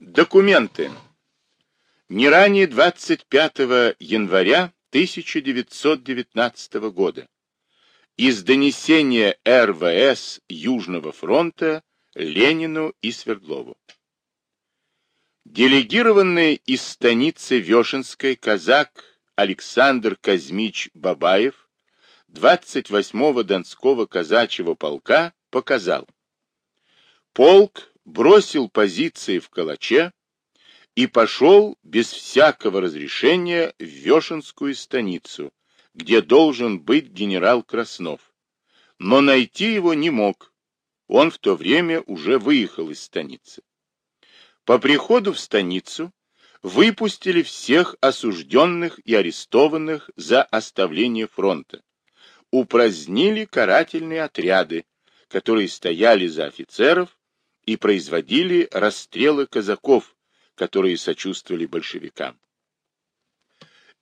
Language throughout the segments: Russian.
Документы. Не ранее 25 января 1919 года из донесения РВС Южного фронта Ленину и Свердлову. Делегированный из станицы Вешенской казак Александр Казмич Бабаев 28-го Донского казачьего полка показал. Полк бросил позиции в Калаче и пошел без всякого разрешения в Вешенскую станицу, где должен быть генерал Краснов. Но найти его не мог. Он в то время уже выехал из станицы. По приходу в станицу выпустили всех осужденных и арестованных за оставление фронта. Упразднили карательные отряды, которые стояли за офицеров и производили расстрелы казаков, которые сочувствовали большевикам.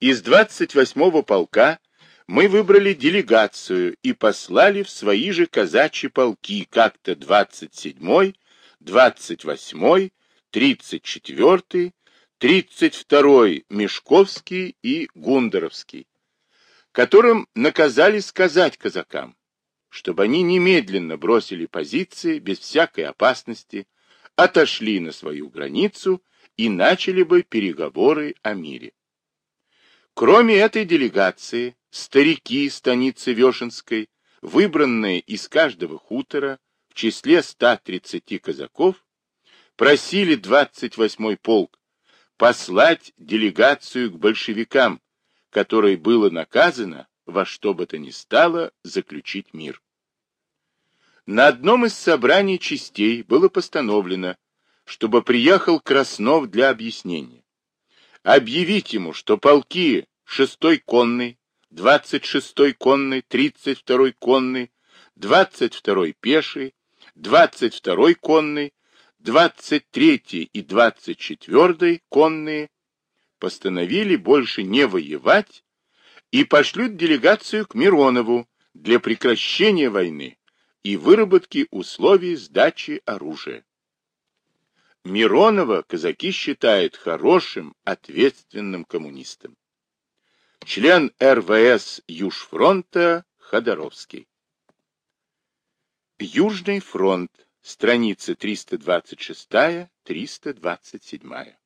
Из 28-го полка мы выбрали делегацию и послали в свои же казачьи полки как-то 27-й, 28-й, 34-й, 32-й Мешковский и Гундеровский, которым наказали сказать казакам, чтобы они немедленно бросили позиции без всякой опасности, отошли на свою границу и начали бы переговоры о мире. Кроме этой делегации, старики станицы Вешенской, выбранные из каждого хутора в числе 130 казаков, просили 28-й полк послать делегацию к большевикам, которой было наказано во что бы то ни стало заключить мир. На одном из собраний частей было постановлено, чтобы приехал Краснов для объяснения. Объявить ему, что полки 6-й конный, 26-й конный, 32-й конный, 22-й пеший, 22-й конный, 23-й и 24-й конные постановили больше не воевать и пошлют делегацию к Миронову для прекращения войны и выработки условий сдачи оружия. Миронова казаки считают хорошим, ответственным коммунистом. Член РВС Южфронта Ходоровский. Южный фронт, страница 326-327.